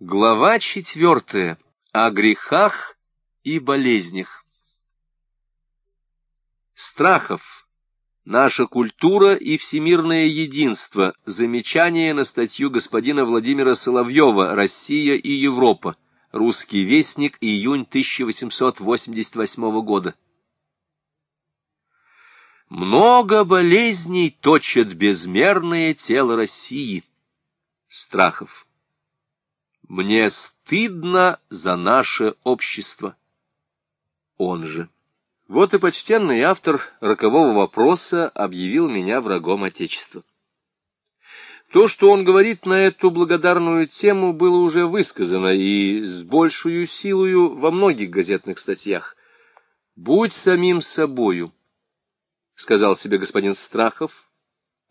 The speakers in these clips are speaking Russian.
Глава четвертая. О грехах и болезнях. Страхов. Наша культура и всемирное единство. Замечание на статью господина Владимира Соловьева «Россия и Европа». Русский вестник. Июнь 1888 года. Много болезней точат безмерное тело России. Страхов. Мне стыдно за наше общество. Он же. Вот и почтенный автор рокового вопроса объявил меня врагом Отечества. То, что он говорит на эту благодарную тему, было уже высказано и с большую силою во многих газетных статьях. «Будь самим собою», — сказал себе господин Страхов,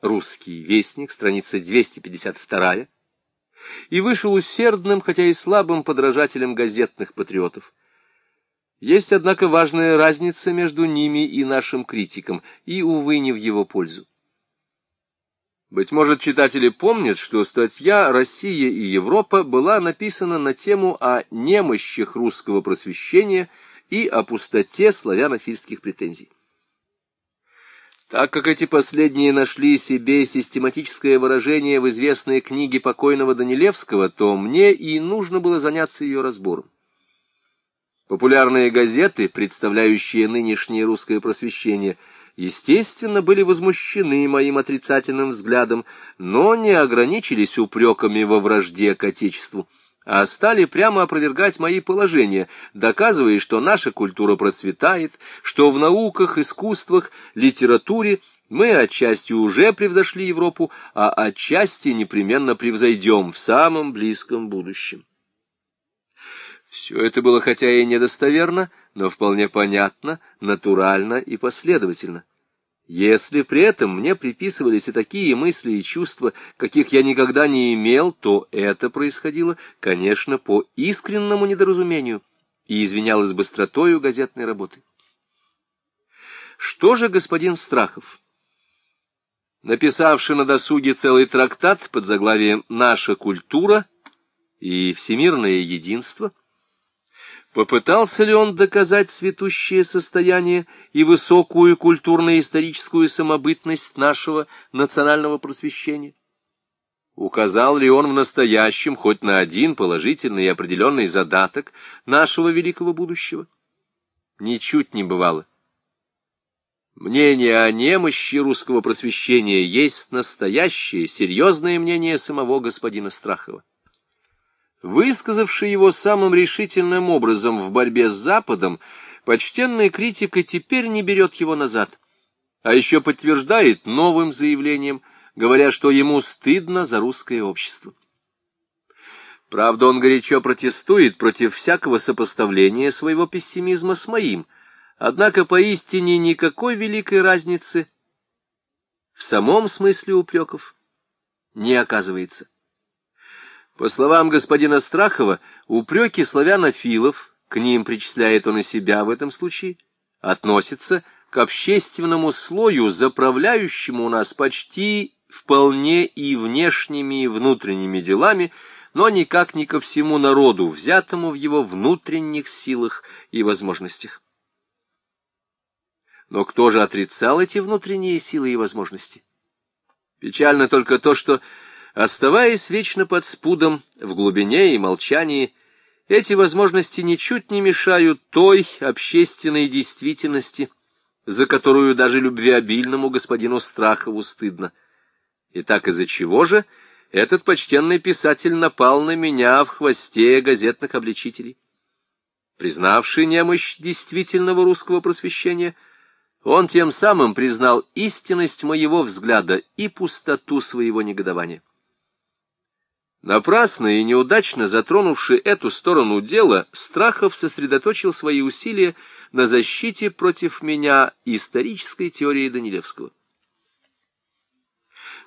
русский вестник, страница 252 и вышел усердным, хотя и слабым подражателем газетных патриотов. Есть, однако, важная разница между ними и нашим критиком, и, увы, не в его пользу. Быть может, читатели помнят, что статья «Россия и Европа» была написана на тему о немощах русского просвещения и о пустоте славянофильских претензий. Так как эти последние нашли себе систематическое выражение в известной книге покойного Данилевского, то мне и нужно было заняться ее разбором. Популярные газеты, представляющие нынешнее русское просвещение, естественно, были возмущены моим отрицательным взглядом, но не ограничились упреками во вражде к Отечеству а стали прямо опровергать мои положения, доказывая, что наша культура процветает, что в науках, искусствах, литературе мы отчасти уже превзошли Европу, а отчасти непременно превзойдем в самом близком будущем. Все это было хотя и недостоверно, но вполне понятно, натурально и последовательно. Если при этом мне приписывались и такие мысли и чувства, каких я никогда не имел, то это происходило, конечно, по искреннему недоразумению и извинялось быстротою газетной работы. Что же господин Страхов? Написавший на досуге целый трактат под заглавием «Наша культура» и «Всемирное единство», Попытался ли он доказать цветущее состояние и высокую культурно-историческую самобытность нашего национального просвещения? Указал ли он в настоящем хоть на один положительный и определенный задаток нашего великого будущего? Ничуть не бывало. Мнение о немощи русского просвещения есть настоящее, серьезное мнение самого господина Страхова высказавший его самым решительным образом в борьбе с Западом, почтенный критик теперь не берет его назад, а еще подтверждает новым заявлением, говоря, что ему стыдно за русское общество. Правда, он горячо протестует против всякого сопоставления своего пессимизма с моим, однако поистине никакой великой разницы в самом смысле упреков не оказывается. По словам господина Страхова, упреки славянофилов, к ним причисляет он и себя в этом случае, относятся к общественному слою, заправляющему у нас почти вполне и внешними, и внутренними делами, но никак не ко всему народу, взятому в его внутренних силах и возможностях. Но кто же отрицал эти внутренние силы и возможности? Печально только то, что Оставаясь вечно под спудом, в глубине и молчании, эти возможности ничуть не мешают той общественной действительности, за которую даже любвеобильному господину Страхову стыдно. Итак, из-за чего же этот почтенный писатель напал на меня в хвосте газетных обличителей? Признавший немощь действительного русского просвещения, он тем самым признал истинность моего взгляда и пустоту своего негодования. Напрасно и неудачно затронувший эту сторону дела, Страхов сосредоточил свои усилия на защите против меня исторической теории Данилевского.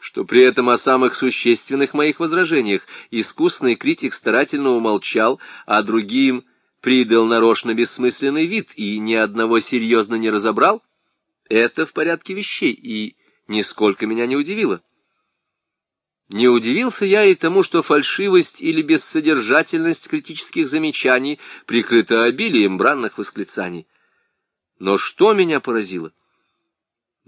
Что при этом о самых существенных моих возражениях искусный критик старательно умолчал, а другим придал нарочно бессмысленный вид и ни одного серьезно не разобрал, это в порядке вещей и нисколько меня не удивило. Не удивился я и тому, что фальшивость или бессодержательность критических замечаний прикрыта обилием бранных восклицаний. Но что меня поразило?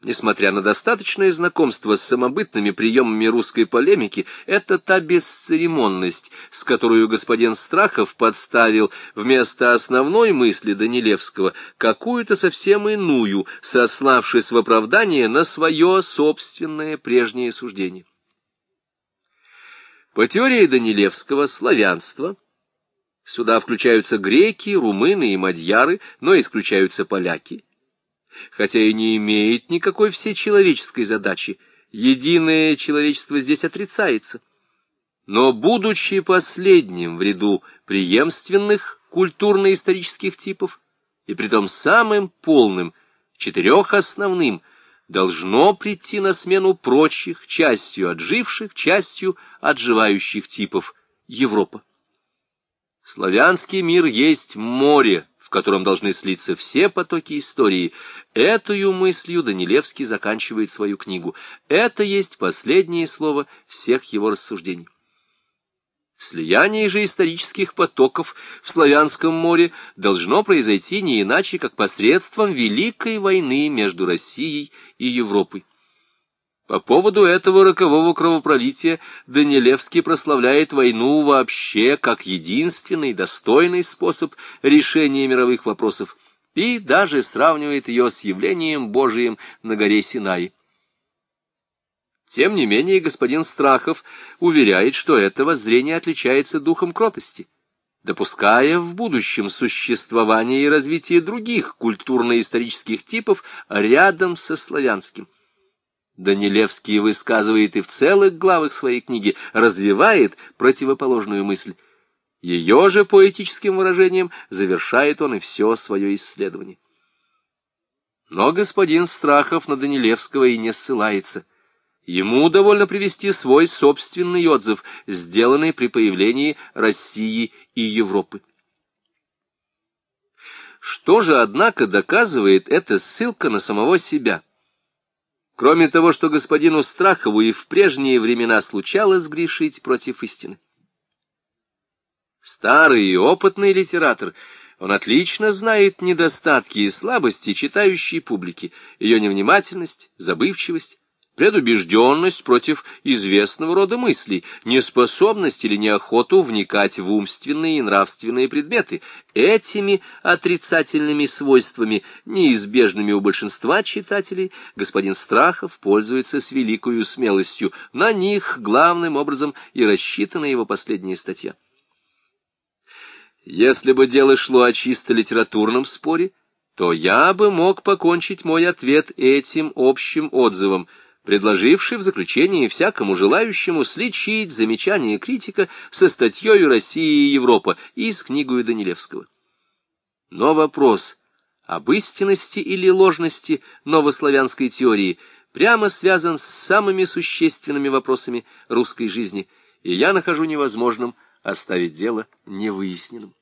Несмотря на достаточное знакомство с самобытными приемами русской полемики, это та бесцеремонность, с которой господин Страхов подставил вместо основной мысли Данилевского какую-то совсем иную, сославшись в оправдание на свое собственное прежнее суждение. По теории Данилевского, славянство. Сюда включаются греки, румыны и мадьяры, но исключаются поляки. Хотя и не имеет никакой всечеловеческой задачи, единое человечество здесь отрицается. Но, будучи последним в ряду преемственных культурно-исторических типов, и притом самым полным, четырех основным, должно прийти на смену прочих, частью отживших, частью отживающих типов Европа. Славянский мир есть море, котором должны слиться все потоки истории. Этою мыслью Данилевский заканчивает свою книгу. Это есть последнее слово всех его рассуждений. Слияние же исторических потоков в Славянском море должно произойти не иначе, как посредством Великой войны между Россией и Европой. По поводу этого рокового кровопролития Данилевский прославляет войну вообще как единственный достойный способ решения мировых вопросов и даже сравнивает ее с явлением Божиим на горе Синай. Тем не менее, господин Страхов уверяет, что это воззрение отличается духом кротости, допуская в будущем существование и развитие других культурно-исторических типов рядом со славянским. Данилевский высказывает и в целых главах своей книги развивает противоположную мысль. Ее же поэтическим выражением завершает он и все свое исследование. Но господин Страхов на Данилевского и не ссылается. Ему довольно привести свой собственный отзыв, сделанный при появлении России и Европы. Что же, однако, доказывает эта ссылка на самого себя? Кроме того, что господину Страхову и в прежние времена случалось грешить против истины. Старый и опытный литератор, он отлично знает недостатки и слабости читающей публики, ее невнимательность, забывчивость, предубежденность против известного рода мыслей, неспособность или неохоту вникать в умственные и нравственные предметы. Этими отрицательными свойствами, неизбежными у большинства читателей, господин Страхов пользуется с великою смелостью. На них главным образом и рассчитана его последняя статья. Если бы дело шло о чисто литературном споре, то я бы мог покончить мой ответ этим общим отзывом — предложивший в заключении всякому желающему сличить замечание критика со статьей «Россия и Европа» и с книгой Данилевского. Но вопрос об истинности или ложности новославянской теории прямо связан с самыми существенными вопросами русской жизни, и я нахожу невозможным оставить дело невыясненным.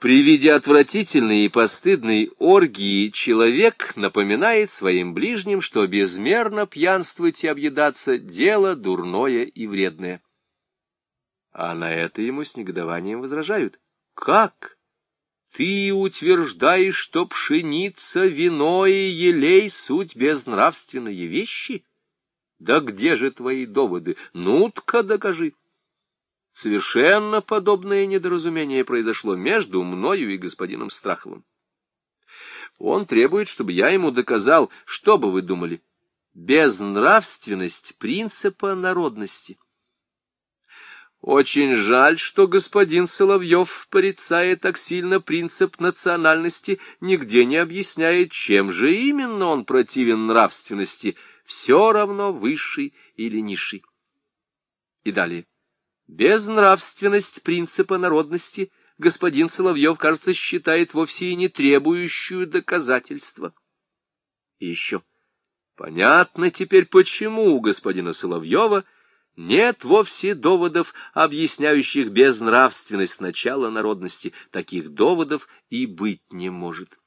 При виде отвратительной и постыдной оргии человек напоминает своим ближним, что безмерно пьянствовать и объедаться — дело дурное и вредное. А на это ему с негодованием возражают. Как? Ты утверждаешь, что пшеница, вино и елей — суть безнравственные вещи? Да где же твои доводы? Ну-ка докажи. Совершенно подобное недоразумение произошло между мною и господином Страховым. Он требует, чтобы я ему доказал, что бы вы думали, безнравственность принципа народности. Очень жаль, что господин Соловьев, порицая так сильно принцип национальности, нигде не объясняет, чем же именно он противен нравственности, все равно высший или низший. И далее. Безнравственность принципа народности господин Соловьев, кажется, считает вовсе и не требующую доказательства. И еще. Понятно теперь, почему у господина Соловьева нет вовсе доводов, объясняющих безнравственность начала народности. Таких доводов и быть не может.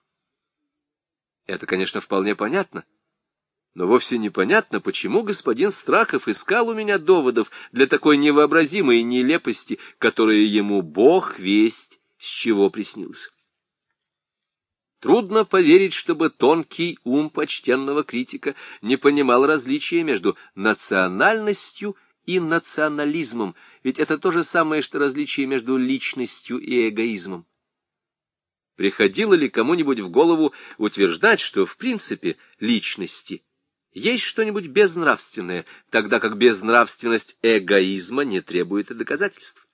Это, конечно, вполне понятно. Но вовсе непонятно, почему господин Страхов искал у меня доводов для такой невообразимой нелепости, которая ему бог весть, с чего приснилась. Трудно поверить, чтобы тонкий ум почтенного критика не понимал различия между национальностью и национализмом, ведь это то же самое, что различие между личностью и эгоизмом. Приходило ли кому-нибудь в голову утверждать, что в принципе личности есть что-нибудь безнравственное, тогда как безнравственность эгоизма не требует и доказательств?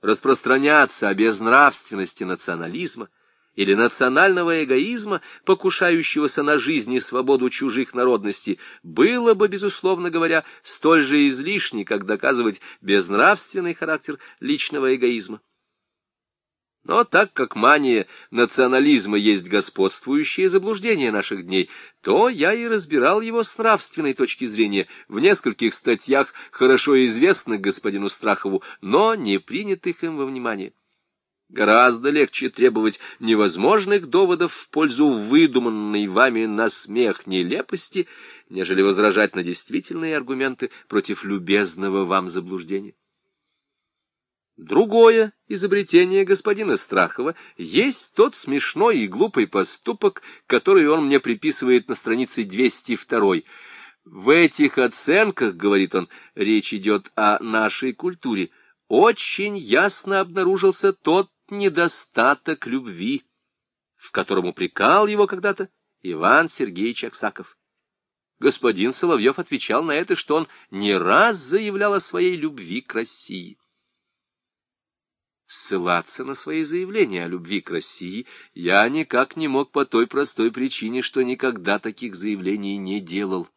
Распространяться о безнравственности национализма – или национального эгоизма, покушающегося на жизнь и свободу чужих народностей, было бы, безусловно говоря, столь же излишне, как доказывать безнравственный характер личного эгоизма. Но так как мания национализма есть господствующее заблуждение наших дней, то я и разбирал его с нравственной точки зрения в нескольких статьях, хорошо известных господину Страхову, но не принятых им во внимание. Гораздо легче требовать невозможных доводов в пользу выдуманной вами на смех нелепости, нежели возражать на действительные аргументы против любезного вам заблуждения. Другое изобретение господина Страхова есть тот смешной и глупый поступок, который он мне приписывает на странице 202. В этих оценках, говорит он, речь идет о нашей культуре, очень ясно обнаружился тот недостаток любви, в котором упрекал его когда-то Иван Сергеевич Аксаков. Господин Соловьев отвечал на это, что он не раз заявлял о своей любви к России. Ссылаться на свои заявления о любви к России я никак не мог по той простой причине, что никогда таких заявлений не делал.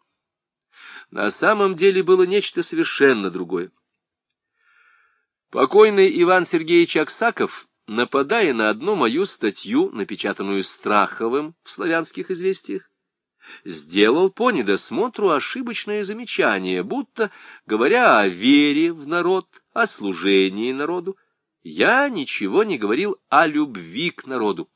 На самом деле было нечто совершенно другое. Покойный Иван Сергеевич Аксаков нападая на одну мою статью, напечатанную Страховым в «Славянских известиях», сделал по недосмотру ошибочное замечание, будто, говоря о вере в народ, о служении народу, я ничего не говорил о любви к народу.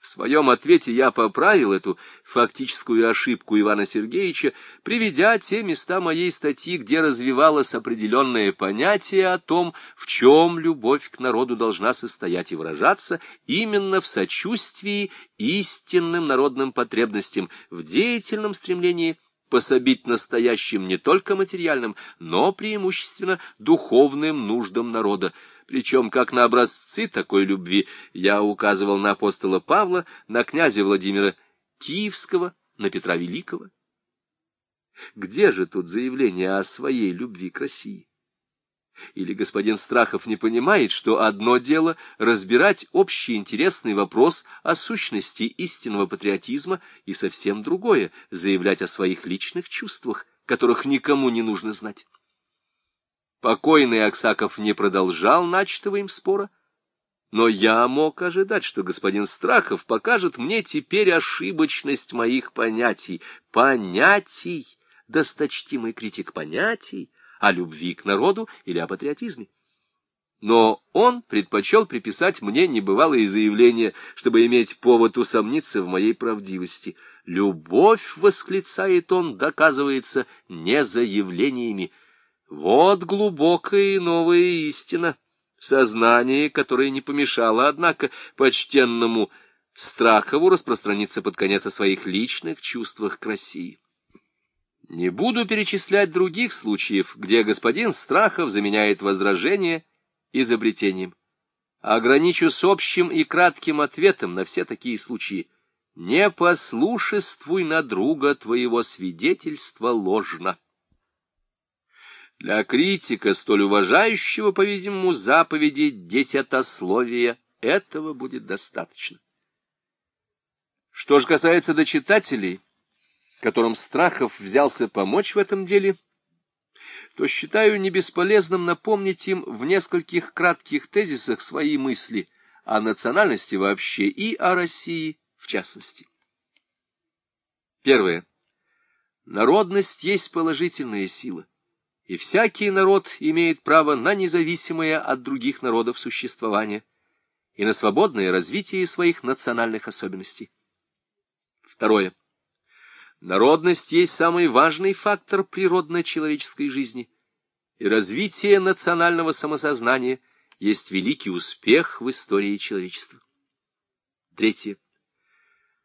В своем ответе я поправил эту фактическую ошибку Ивана Сергеевича, приведя те места моей статьи, где развивалось определенное понятие о том, в чем любовь к народу должна состоять и выражаться именно в сочувствии истинным народным потребностям, в деятельном стремлении пособить настоящим не только материальным, но преимущественно духовным нуждам народа, причем, как на образцы такой любви, я указывал на апостола Павла, на князя Владимира Киевского, на Петра Великого. Где же тут заявление о своей любви к России? Или господин Страхов не понимает, что одно дело разбирать общий интересный вопрос о сущности истинного патриотизма, и совсем другое — заявлять о своих личных чувствах, которых никому не нужно знать. Покойный Аксаков не продолжал начатого им спора, но я мог ожидать, что господин Страхов покажет мне теперь ошибочность моих понятий. Понятий, досточтимый критик понятий, о любви к народу или о патриотизме. Но он предпочел приписать мне небывалые заявления, чтобы иметь повод усомниться в моей правдивости. Любовь, восклицает он, доказывается не заявлениями, вот глубокая и новая истина, сознание, которое не помешало, однако, почтенному Страхову распространиться под конец о своих личных чувствах к России. Не буду перечислять других случаев, где господин Страхов заменяет возражение изобретением. Ограничусь общим и кратким ответом на все такие случаи. Не послушествуй на друга твоего свидетельства ложно. Для критика, столь уважающего, по-видимому, заповеди десятословия, этого будет достаточно. Что же касается до читателей, которым Страхов взялся помочь в этом деле, то считаю не бесполезным напомнить им в нескольких кратких тезисах свои мысли о национальности вообще и о России в частности. Первое. Народность есть положительная сила и всякий народ имеет право на независимое от других народов существование и на свободное развитие своих национальных особенностей. Второе. Народность есть самый важный фактор природно-человеческой жизни, и развитие национального самосознания есть великий успех в истории человечества. Третье.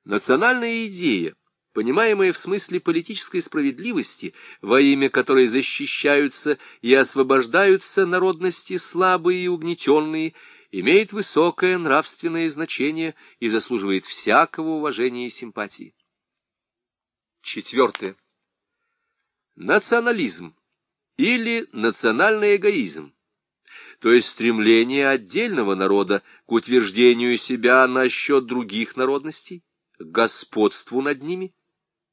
Национальная идея, понимаемая в смысле политической справедливости, во имя которой защищаются и освобождаются народности слабые и угнетенные, имеет высокое нравственное значение и заслуживает всякого уважения и симпатии. Четвертое. Национализм или национальный эгоизм, то есть стремление отдельного народа к утверждению себя на счет других народностей, к господству над ними,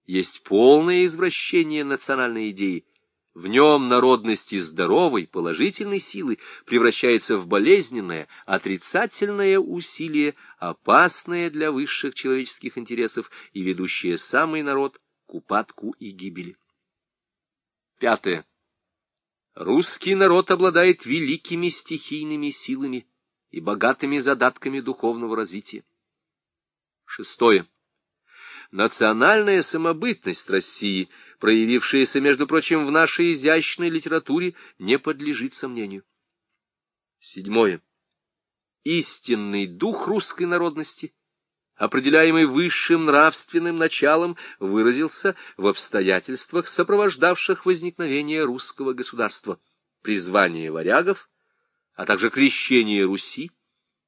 есть полное извращение национальной идеи. В нем народности здоровой, положительной силы превращается в болезненное, отрицательное усилие, опасное для высших человеческих интересов и ведущее самый народ к упадку и гибели. Пятое. Русский народ обладает великими стихийными силами и богатыми задатками духовного развития. Шестое. Национальная самобытность России, проявившаяся, между прочим, в нашей изящной литературе, не подлежит сомнению. Седьмое. Истинный дух русской народности, определяемый высшим нравственным началом, выразился в обстоятельствах, сопровождавших возникновение русского государства, призвание варягов, а также крещение Руси,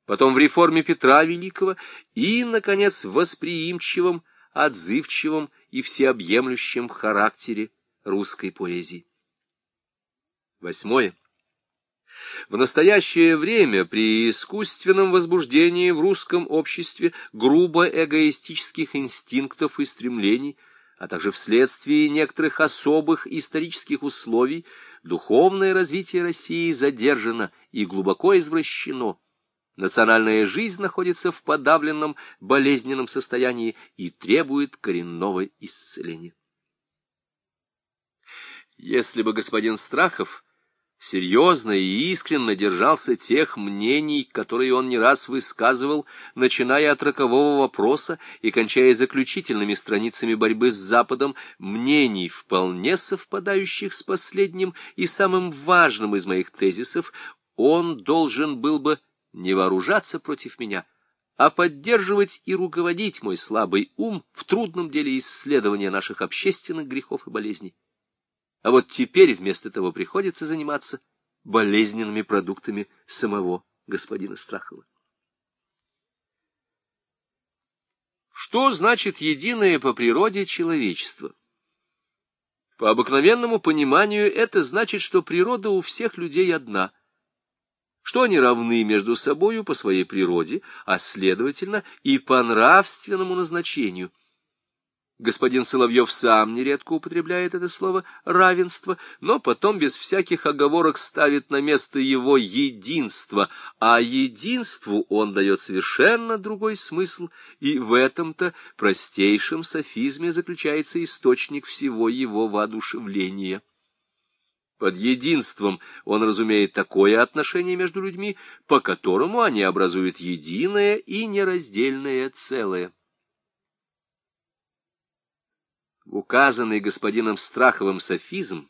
потом в реформе Петра Великого и, наконец, в восприимчивом отзывчивом и всеобъемлющем характере русской поэзии. Восьмое. В настоящее время при искусственном возбуждении в русском обществе грубо эгоистических инстинктов и стремлений, а также вследствие некоторых особых исторических условий, духовное развитие России задержано и глубоко извращено, Национальная жизнь находится в подавленном болезненном состоянии и требует коренного исцеления. Если бы господин Страхов серьезно и искренно держался тех мнений, которые он не раз высказывал, начиная от рокового вопроса и кончая заключительными страницами борьбы с Западом, мнений, вполне совпадающих с последним и самым важным из моих тезисов, он должен был бы не вооружаться против меня, а поддерживать и руководить мой слабый ум в трудном деле исследования наших общественных грехов и болезней. А вот теперь вместо того приходится заниматься болезненными продуктами самого господина Страхова. Что значит единое по природе человечество? По обыкновенному пониманию это значит, что природа у всех людей одна — что они равны между собою по своей природе, а, следовательно, и по нравственному назначению. Господин Соловьев сам нередко употребляет это слово «равенство», но потом без всяких оговорок ставит на место его единство, а единству он дает совершенно другой смысл, и в этом-то простейшем софизме заключается источник всего его воодушевления. Под единством он разумеет такое отношение между людьми, по которому они образуют единое и нераздельное целое. Указанный господином Страховым софизм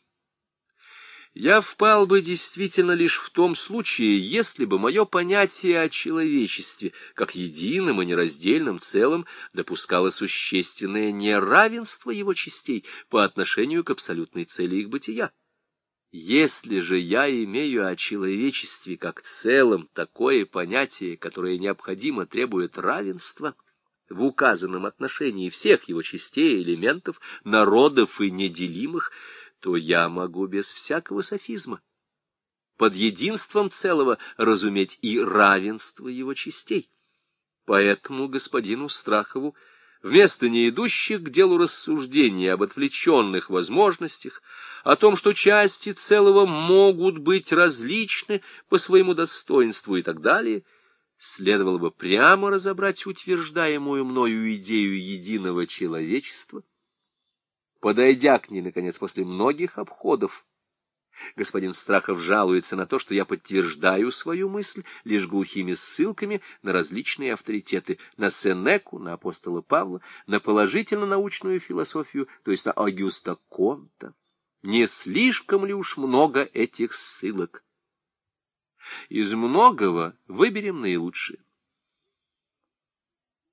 я впал бы действительно лишь в том случае, если бы мое понятие о человечестве, как едином и нераздельном целом, допускало существенное неравенство его частей по отношению к абсолютной цели их бытия. Если же я имею о человечестве как целом такое понятие, которое необходимо требует равенства в указанном отношении всех его частей, элементов, народов и неделимых, то я могу без всякого софизма под единством целого разуметь и равенство его частей. Поэтому господину Страхову вместо не идущих к делу рассуждений об отвлеченных возможностях, о том, что части целого могут быть различны по своему достоинству и так далее, следовало бы прямо разобрать утверждаемую мною идею единого человечества, подойдя к ней, наконец, после многих обходов, Господин Страхов жалуется на то, что я подтверждаю свою мысль лишь глухими ссылками на различные авторитеты, на Сенеку, на апостола Павла, на положительно-научную философию, то есть на Агюста Конта. Не слишком ли уж много этих ссылок? Из многого выберем наилучшее.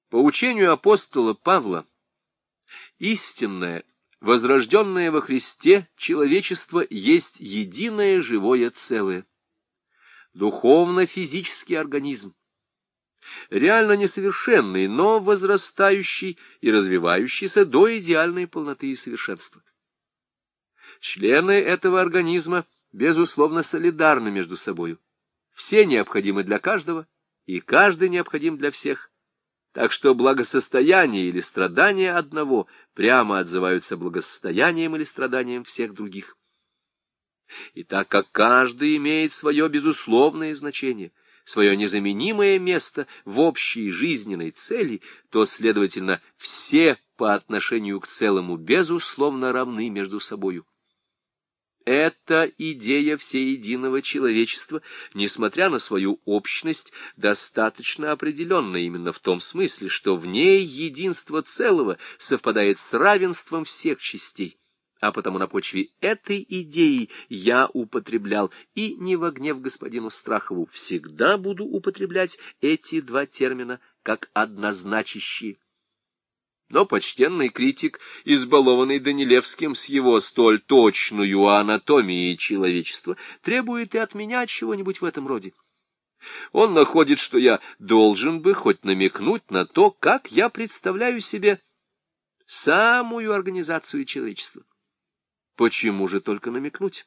По учению апостола Павла, истинное Возрожденное во Христе человечество есть единое живое целое. Духовно-физический организм. Реально несовершенный, но возрастающий и развивающийся до идеальной полноты и совершенства. Члены этого организма, безусловно, солидарны между собою. Все необходимы для каждого, и каждый необходим для всех. Так что благосостояние или страдания одного прямо отзываются благосостоянием или страданием всех других. И так как каждый имеет свое безусловное значение, свое незаменимое место в общей жизненной цели, то, следовательно, все по отношению к целому безусловно равны между собою. Эта идея всеединого человечества, несмотря на свою общность, достаточно определенна именно в том смысле, что в ней единство целого совпадает с равенством всех частей. А потому на почве этой идеи я употреблял, и не в гнев господину Страхову, всегда буду употреблять эти два термина как однозначащие. Но почтенный критик, избалованный Данилевским с его столь точную анатомией человечества, требует и от меня чего-нибудь в этом роде. Он находит, что я должен бы хоть намекнуть на то, как я представляю себе самую организацию человечества. Почему же только намекнуть?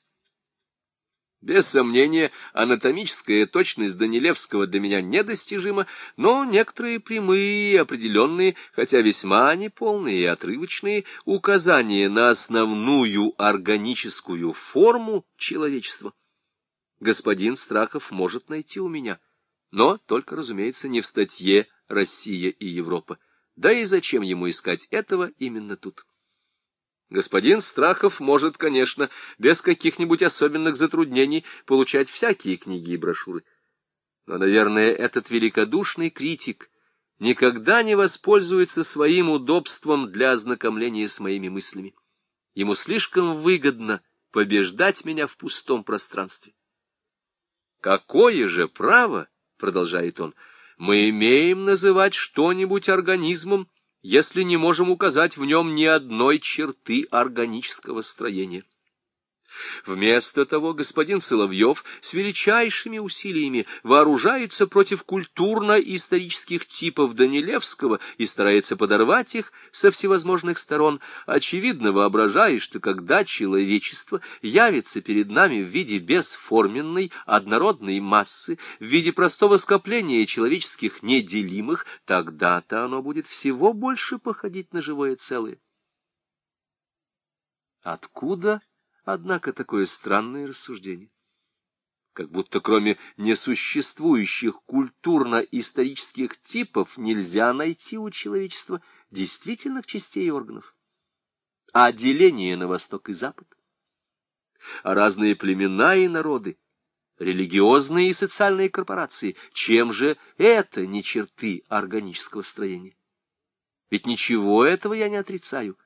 Без сомнения, анатомическая точность Данилевского для меня недостижима, но некоторые прямые, определенные, хотя весьма неполные и отрывочные, указания на основную органическую форму человечества господин Страхов может найти у меня, но только, разумеется, не в статье «Россия и Европа». Да и зачем ему искать этого именно тут? Господин Страхов может, конечно, без каких-нибудь особенных затруднений получать всякие книги и брошюры. Но, наверное, этот великодушный критик никогда не воспользуется своим удобством для ознакомления с моими мыслями. Ему слишком выгодно побеждать меня в пустом пространстве. «Какое же право, — продолжает он, — мы имеем называть что-нибудь организмом, если не можем указать в нем ни одной черты органического строения. Вместо того господин Соловьев с величайшими усилиями вооружается против культурно-исторических типов Данилевского и старается подорвать их со всевозможных сторон, очевидно воображая, что когда человечество явится перед нами в виде бесформенной, однородной массы, в виде простого скопления человеческих неделимых, тогда-то оно будет всего больше походить на живое целое. Откуда Однако такое странное рассуждение. Как будто кроме несуществующих культурно-исторических типов нельзя найти у человечества действительных частей органов. А деление на восток и запад, а разные племена и народы, религиозные и социальные корпорации, чем же это не черты органического строения? Ведь ничего этого я не отрицаю,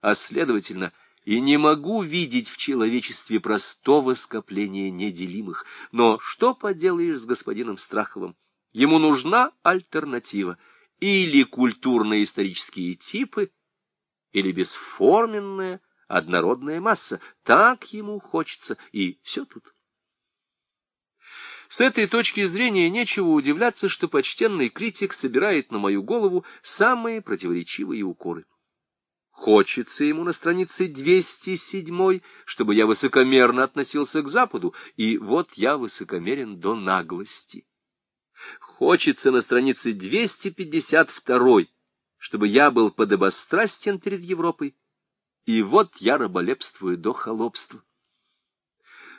а, следовательно, и не могу видеть в человечестве простого скопления неделимых. Но что поделаешь с господином Страховым? Ему нужна альтернатива. Или культурно-исторические типы, или бесформенная однородная масса. Так ему хочется, и все тут. С этой точки зрения нечего удивляться, что почтенный критик собирает на мою голову самые противоречивые укоры. Хочется ему на странице 207, чтобы я высокомерно относился к Западу, и вот я высокомерен до наглости. Хочется на странице 252, чтобы я был подобострастен перед Европой, и вот я раболепствую до холопства.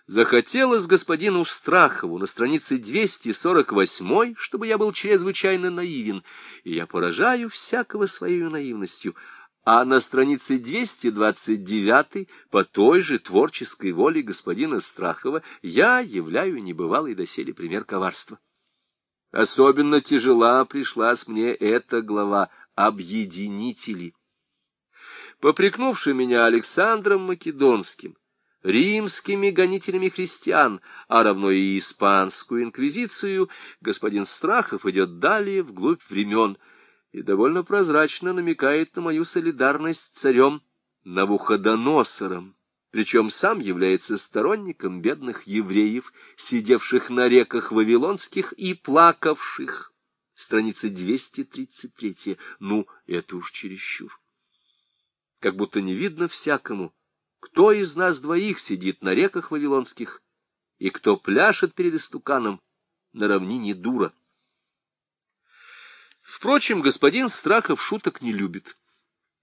Захотелось господину Страхову на странице 248, чтобы я был чрезвычайно наивен, и я поражаю всякого своей наивностью — а на странице 229 по той же творческой воле господина Страхова я являю небывалый доселе пример коварства. Особенно тяжела пришлась мне эта глава «Объединители». Попрекнувший меня Александром Македонским, римскими гонителями христиан, а равно и испанскую инквизицию, господин Страхов идет далее вглубь времен и довольно прозрачно намекает на мою солидарность с царем Навуходоносором, причем сам является сторонником бедных евреев, сидевших на реках вавилонских и плакавших. Страница 233. Ну, это уж чересчур. Как будто не видно всякому, кто из нас двоих сидит на реках вавилонских и кто пляшет перед истуканом на равнине дура. Впрочем, господин Страхов шуток не любит.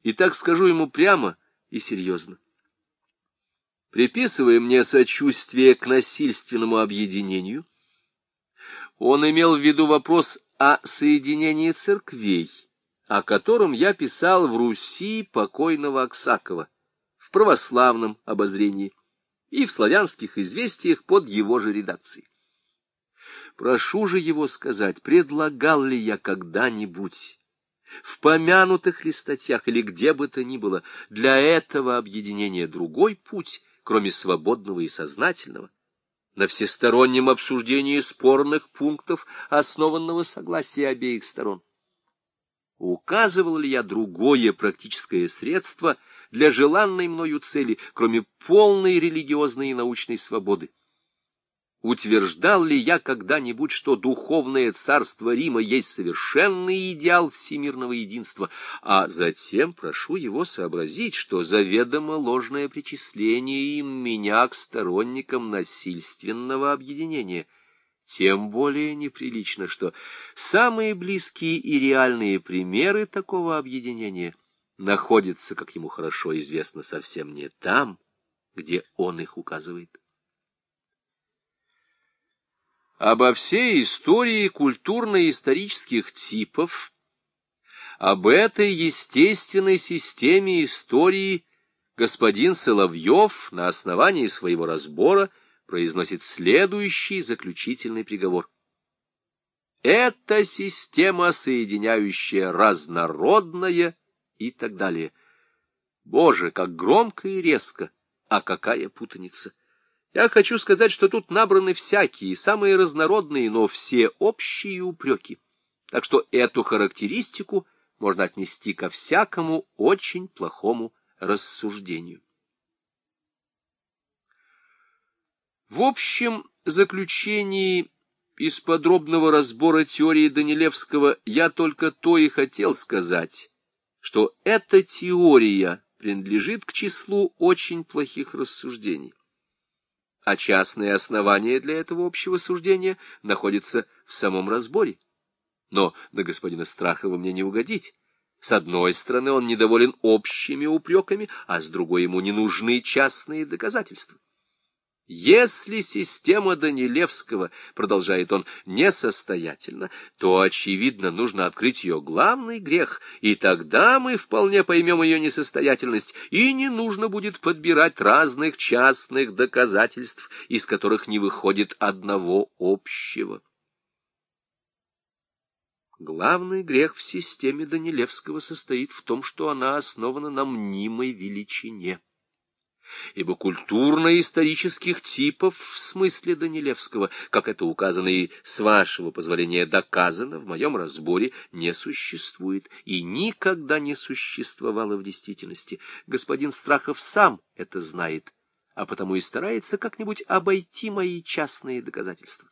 И так скажу ему прямо и серьезно. Приписывая мне сочувствие к насильственному объединению, он имел в виду вопрос о соединении церквей, о котором я писал в Руси покойного Аксакова в православном обозрении и в славянских известиях под его же редакцией. Прошу же его сказать, предлагал ли я когда-нибудь в помянутых ли статьях или где бы то ни было для этого объединения другой путь, кроме свободного и сознательного, на всестороннем обсуждении спорных пунктов, основанного согласия обеих сторон. Указывал ли я другое практическое средство для желанной мною цели, кроме полной религиозной и научной свободы? Утверждал ли я когда-нибудь, что духовное царство Рима есть совершенный идеал всемирного единства, а затем прошу его сообразить, что заведомо ложное причисление им меня к сторонникам насильственного объединения — тем более неприлично, что самые близкие и реальные примеры такого объединения находятся, как ему хорошо известно, совсем не там, где он их указывает. Обо всей истории культурно-исторических типов, об этой естественной системе истории господин Соловьев на основании своего разбора – произносит следующий заключительный приговор. Это система, соединяющая разнородное и так далее. Боже, как громко и резко, а какая путаница! Я хочу сказать, что тут набраны всякие, самые разнородные, но все общие упреки. Так что эту характеристику можно отнести ко всякому очень плохому рассуждению. В общем заключении из подробного разбора теории Данилевского я только то и хотел сказать, что эта теория принадлежит к числу очень плохих рассуждений. А частные основания для этого общего суждения находятся в самом разборе. Но на господина Страхова мне не угодить. С одной стороны, он недоволен общими упреками, а с другой ему не нужны частные доказательства. Если система Данилевского, продолжает он, несостоятельна, то, очевидно, нужно открыть ее главный грех, и тогда мы вполне поймем ее несостоятельность, и не нужно будет подбирать разных частных доказательств, из которых не выходит одного общего. Главный грех в системе Данилевского состоит в том, что она основана на мнимой величине ибо культурно-исторических типов в смысле Данилевского, как это указано и с вашего позволения доказано в моем разборе, не существует и никогда не существовало в действительности. Господин Страхов сам это знает, а потому и старается как-нибудь обойти мои частные доказательства.